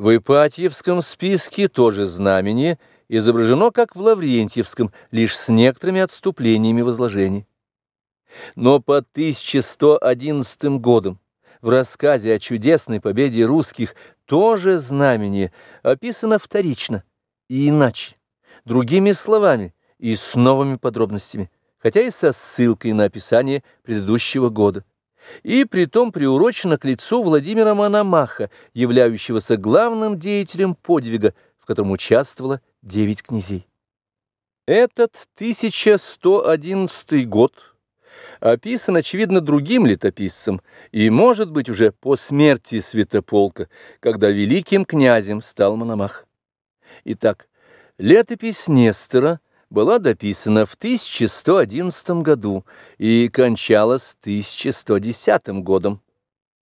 В Ипатьевском списке тоже знамение изображено, как в Лаврентьевском, лишь с некоторыми отступлениями возложений. Но по 1111 годом в рассказе о чудесной победе русских тоже знамение описано вторично и иначе, другими словами и с новыми подробностями, хотя и со ссылкой на описание предыдущего года и притом приурочено к лицу Владимира Мономаха, являющегося главным деятелем подвига, в котором участвовало девять князей. Этот 1111 год описан, очевидно, другим летописцем и, может быть, уже по смерти Святополка, когда великим князем стал Мономах. Итак, летопись Нестора – была дописана в 1111 году и кончалась 1110 годом.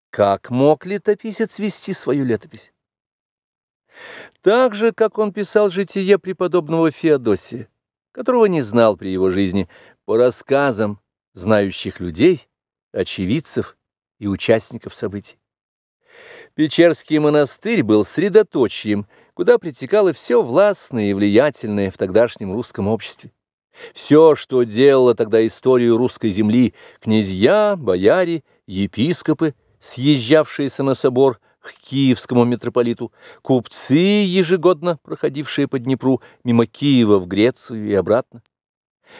Как мог летописец вести свою летопись? Так же, как он писал житие преподобного Феодосия, которого не знал при его жизни, по рассказам знающих людей, очевидцев и участников событий. Печерский монастырь был средоточием, куда притекало все властное и влиятельное в тогдашнем русском обществе. Все, что делало тогда историю русской земли, князья, бояре, епископы, съезжавшиеся на собор к киевскому митрополиту, купцы, ежегодно проходившие по Днепру мимо Киева в Грецию и обратно.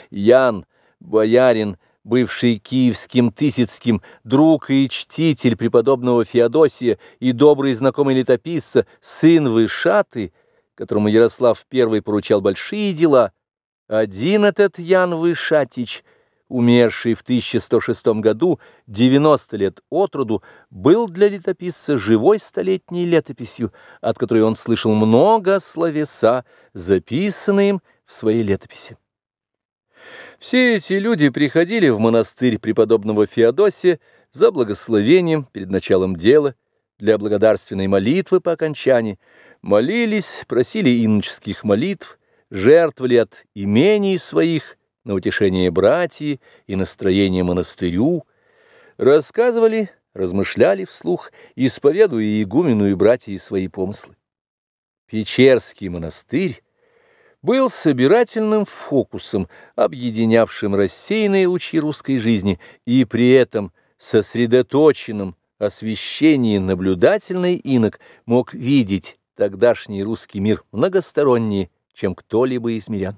Ян, боярин, бывший киевским Тысяцким, друг и чтитель преподобного Феодосия и добрый знакомый летописца, сын Вышаты, которому Ярослав I поручал большие дела, один этот Ян Вышатич, умерший в 1106 году, 90 лет от роду, был для летописца живой столетней летописью, от которой он слышал много словеса, записанные им в своей летописи. Все эти люди приходили в монастырь преподобного Феодосия за благословением перед началом дела, для благодарственной молитвы по окончании, молились, просили иноческих молитв, жертвовали от имений своих на утешение братьев и настроение монастырю, рассказывали, размышляли вслух, исповедуя игумену и братья свои помыслы. Печерский монастырь был собирательным фокусом, объединявшим рассеянные лучи русской жизни и при этом сосредоточенным освещении наблюдательный инок мог видеть тогдашний русский мир многостороннее, чем кто-либо из мирян.